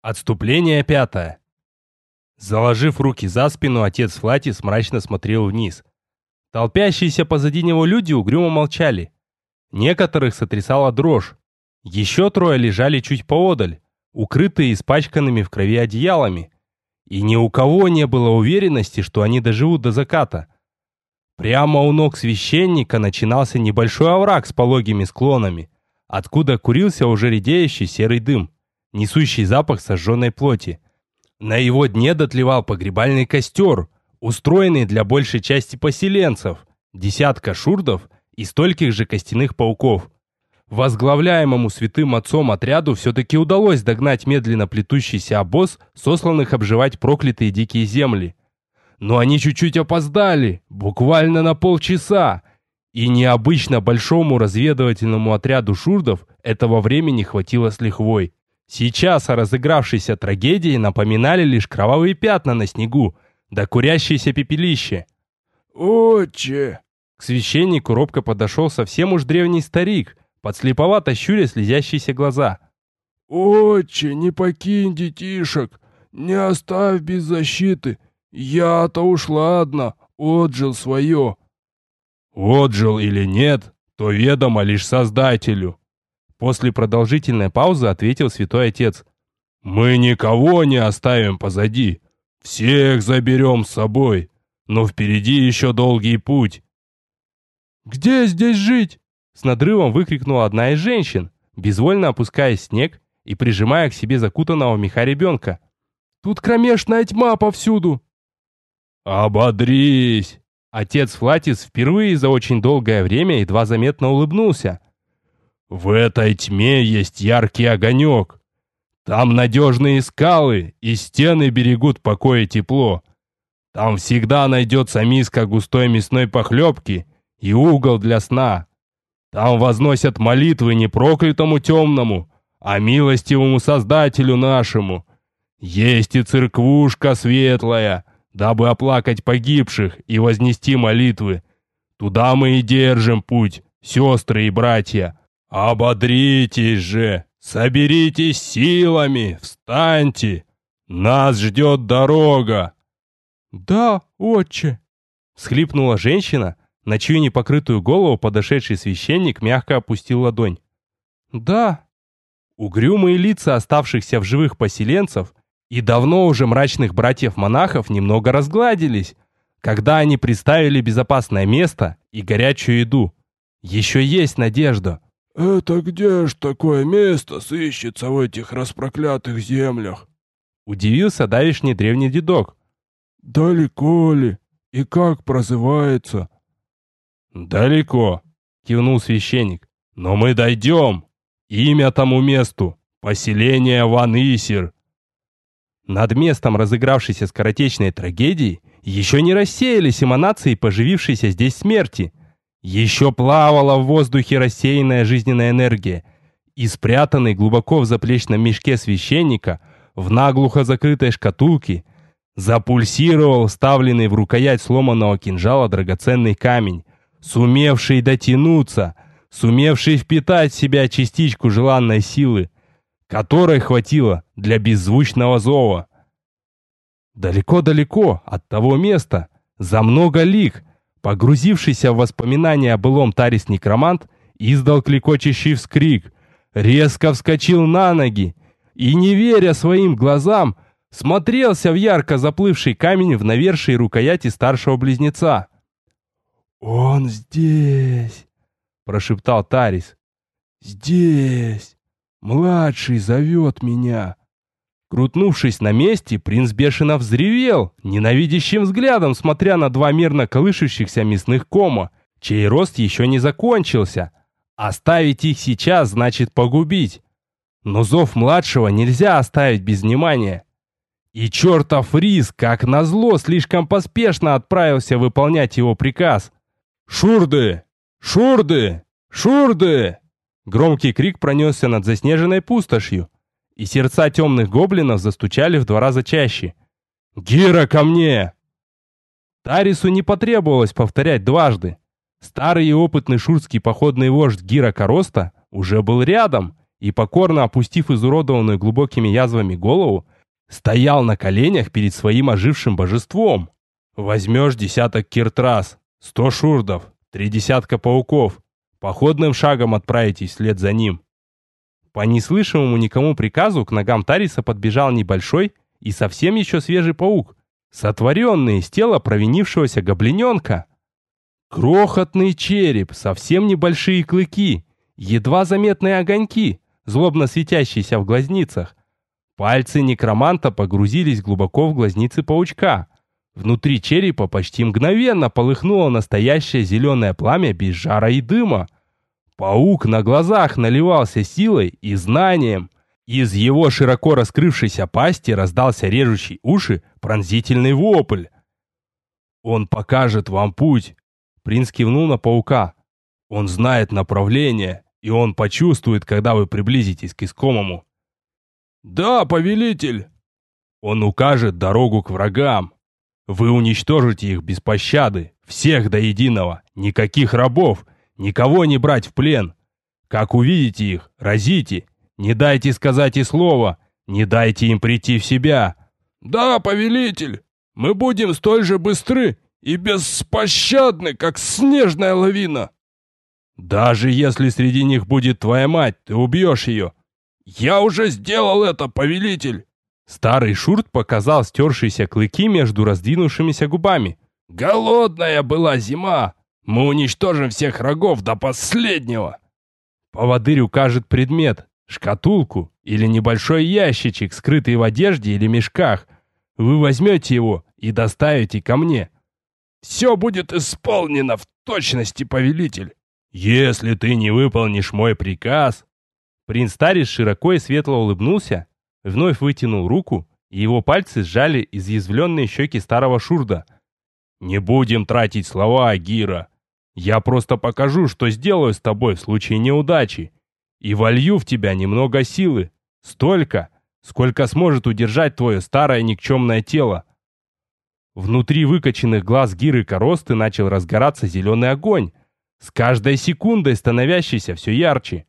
Отступление пятое. Заложив руки за спину, отец Флатис мрачно смотрел вниз. Толпящиеся позади него люди угрюмо молчали. Некоторых сотрясала дрожь. Еще трое лежали чуть поодаль, укрытые испачканными в крови одеялами. И ни у кого не было уверенности, что они доживут до заката. Прямо у ног священника начинался небольшой овраг с пологими склонами, откуда курился уже редеющий серый дым несущий запах сожженной плоти. На его дне дотлевал погребальный костер, устроенный для большей части поселенцев, десятка шурдов и стольких же костяных пауков. Возглавляемому святым отцом отряду все-таки удалось догнать медленно плетущийся обоз, сосланных обживать проклятые дикие земли. Но они чуть-чуть опоздали, буквально на полчаса, и необычно большому разведывательному отряду шурдов этого времени хватило с лихвой. Сейчас о разыгравшейся трагедии напоминали лишь кровавые пятна на снегу, да курящееся пепелище. «Отче!» К священнику робко подошел совсем уж древний старик, подслеповато щуря слезящиеся глаза. «Отче, не покинь детишек, не оставь без защиты. Я-то уж ладно, отжил свое». «Отжил или нет, то ведомо лишь Создателю», После продолжительной паузы ответил святой отец. «Мы никого не оставим позади. Всех заберем с собой. Но впереди еще долгий путь». «Где здесь жить?» С надрывом выкрикнула одна из женщин, безвольно опускаясь в снег и прижимая к себе закутанного меха ребенка. «Тут кромешная тьма повсюду!» «Ободрись!» Отец Флатис впервые за очень долгое время едва заметно улыбнулся, в этой тьме есть яркий огонек. Там надежные скалы, и стены берегут покой и тепло. Там всегда найдется миска густой мясной похлебки и угол для сна. Там возносят молитвы не проклятому темному, а милостивому Создателю нашему. Есть и церквушка светлая, дабы оплакать погибших и вознести молитвы. Туда мы и держим путь, сестры и братья. «Ободритесь же! Соберитесь силами! Встаньте! Нас ждет дорога!» «Да, отче!» — схлипнула женщина, на чью непокрытую голову подошедший священник мягко опустил ладонь. «Да!» Угрюмые лица оставшихся в живых поселенцев и давно уже мрачных братьев-монахов немного разгладились, когда они представили безопасное место и горячую еду. Еще есть надежда. «Это где ж такое место сыщется в этих распроклятых землях?» Удивился давишний древний дедок. «Далеко ли? И как прозывается?» «Далеко», — кивнул священник. «Но мы дойдем. Имя тому месту — поселение Ван-Исер». Над местом разыгравшейся скоротечной трагедии еще не рассеялись эманации поживившейся здесь смерти — еще плавала в воздухе рассеянная жизненная энергия, и спрятанный глубоко в заплечном мешке священника, в наглухо закрытой шкатулке, запульсировал вставленный в рукоять сломанного кинжала драгоценный камень, сумевший дотянуться, сумевший впитать в себя частичку желанной силы, которой хватило для беззвучного зова. Далеко-далеко от того места, за много лиг, Погрузившийся в воспоминания о былом Тарис-некромант издал клекочущий вскрик, резко вскочил на ноги и, не веря своим глазам, смотрелся в ярко заплывший камень в навершии рукояти старшего близнеца. «Он здесь!» — прошептал Тарис. «Здесь! Младший зовет меня!» Крутнувшись на месте, принц бешено взревел, ненавидящим взглядом смотря на два мирно колышущихся мясных кома, чей рост еще не закончился. Оставить их сейчас значит погубить. Но зов младшего нельзя оставить без внимания. И чертов Рис, как назло, слишком поспешно отправился выполнять его приказ. «Шурды! Шурды! Шурды!» Громкий крик пронесся над заснеженной пустошью и сердца темных гоблинов застучали в два раза чаще. «Гира, ко мне!» Тарису не потребовалось повторять дважды. Старый и опытный шурский походный вождь Гира Короста уже был рядом и, покорно опустив изуродованную глубокими язвами голову, стоял на коленях перед своим ожившим божеством. Возьмешь десяток киртрас, сто шурдов, три десятка пауков, походным шагом отправитесь вслед за ним. По неслышимому никому приказу к ногам Тариса подбежал небольшой и совсем еще свежий паук, сотворенный из тела провинившегося гоблиненка. Крохотный череп, совсем небольшие клыки, едва заметные огоньки, злобно светящиеся в глазницах. Пальцы некроманта погрузились глубоко в глазницы паучка. Внутри черепа почти мгновенно полыхнуло настоящее зеленое пламя без жара и дыма. Паук на глазах наливался силой и знанием. Из его широко раскрывшейся пасти раздался режущий уши пронзительный вопль. «Он покажет вам путь!» Принц кивнул на паука. «Он знает направление, и он почувствует, когда вы приблизитесь к искомому». «Да, повелитель!» «Он укажет дорогу к врагам. Вы уничтожите их без пощады, всех до единого, никаких рабов, никого не брать в плен. Как увидите их, разите, не дайте сказать и слова, не дайте им прийти в себя. Да, повелитель, мы будем столь же быстры и беспощадны, как снежная лавина. Даже если среди них будет твоя мать, ты убьешь ее. Я уже сделал это, повелитель. Старый Шурт показал стершиеся клыки между раздвинувшимися губами. «Голодная была зима! Мы уничтожим всех врагов до последнего!» Поводырь укажет предмет, шкатулку или небольшой ящичек, скрытый в одежде или мешках. Вы возьмете его и доставите ко мне. Все будет исполнено в точности, повелитель. Если ты не выполнишь мой приказ... Принц Тарис широко и светло улыбнулся, вновь вытянул руку, и его пальцы сжали изъязвленные щеки старого Шурда. «Не будем тратить слова, Агира. Я просто покажу, что сделаю с тобой в случае неудачи и волью в тебя немного силы, столько, сколько сможет удержать твое старое никчемное тело. Внутри выкоченных глаз Гиры Коросты начал разгораться зеленый огонь, с каждой секундой становящийся все ярче.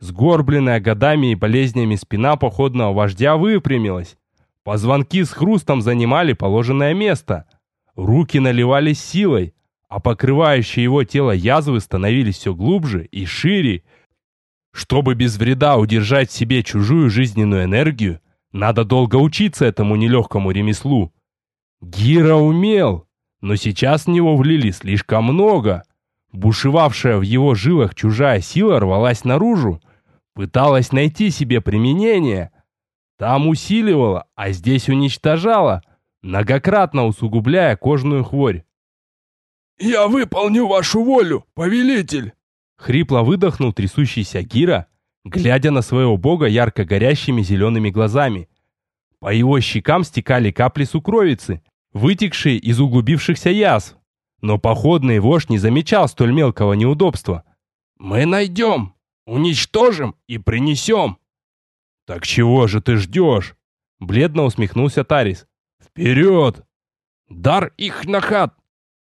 Сгорбленная годами и болезнями спина походного вождя выпрямилась. Позвонки с хрустом занимали положенное место. Руки наливались силой, а покрывающие его тело язвы становились все глубже и шире, чтобы без вреда удержать в себе чужую жизненную энергию, надо долго учиться этому нелегкому ремеслу. Гира умел, но сейчас в него влили слишком много. Бушевавшая в его жилах чужая сила рвалась наружу, пыталась найти себе применение. Там усиливала, а здесь уничтожала, многократно усугубляя кожную хворь. «Я выполню вашу волю, повелитель!» Хрипло выдохнул трясущийся Гира, глядя на своего бога ярко горящими зелеными глазами. По его щекам стекали капли сукровицы, вытекшие из углубившихся язв. Но походный вождь не замечал столь мелкого неудобства. «Мы найдем, уничтожим и принесем!» «Так чего же ты ждешь?» Бледно усмехнулся Тарис. «Вперед!» «Дар их нахат!»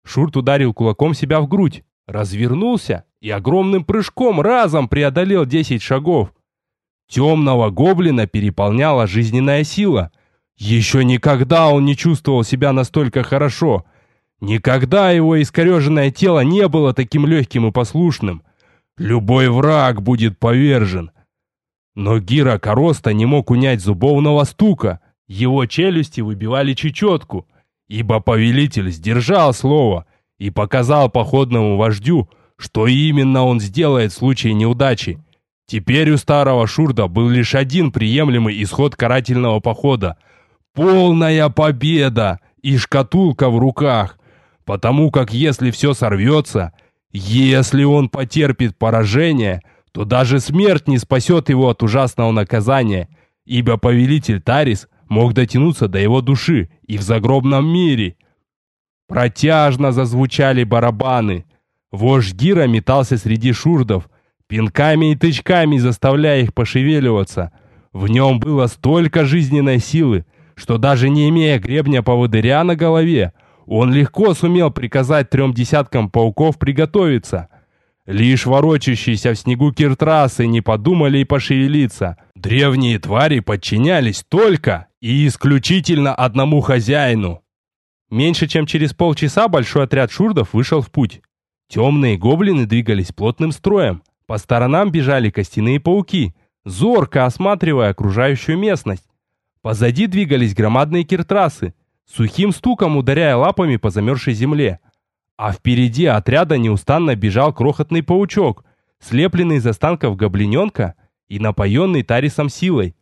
Шурт ударил кулаком себя в грудь, развернулся и огромным прыжком разом преодолел 10 шагов. Темного гоблина переполняла жизненная сила. Еще никогда он не чувствовал себя настолько хорошо. Никогда его искореженное тело не было таким легким и послушным. Любой враг будет повержен. Но Гира Короста не мог унять зубовного стука. Его челюсти выбивали чечетку, ибо повелитель сдержал слово и показал походному вождю, что именно он сделает в случае неудачи. Теперь у старого Шурда был лишь один приемлемый исход карательного похода. Полная победа и шкатулка в руках. Потому как если все сорвется, если он потерпит поражение, то даже смерть не спасет его от ужасного наказания, ибо повелитель Тарис мог дотянуться до его души и в загробном мире. Протяжно зазвучали барабаны – Вождь Гира метался среди шурдов, пинками и тычками заставляя их пошевеливаться. В нем было столько жизненной силы, что даже не имея гребня поводыря на голове, он легко сумел приказать трем десяткам пауков приготовиться. Лишь ворочащиеся в снегу киртрасы не подумали и пошевелиться. Древние твари подчинялись только и исключительно одному хозяину. Меньше чем через полчаса большой отряд шурдов вышел в путь. Темные гоблины двигались плотным строем. По сторонам бежали костяные пауки, зорко осматривая окружающую местность. Позади двигались громадные киртрасы, сухим стуком ударяя лапами по замерзшей земле. А впереди отряда неустанно бежал крохотный паучок, слепленный из останков гоблиненка и напоенный Тарисом силой.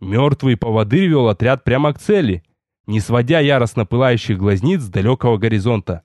Мертвый поводырь вел отряд прямо к цели, не сводя яростно пылающих глазниц с далекого горизонта.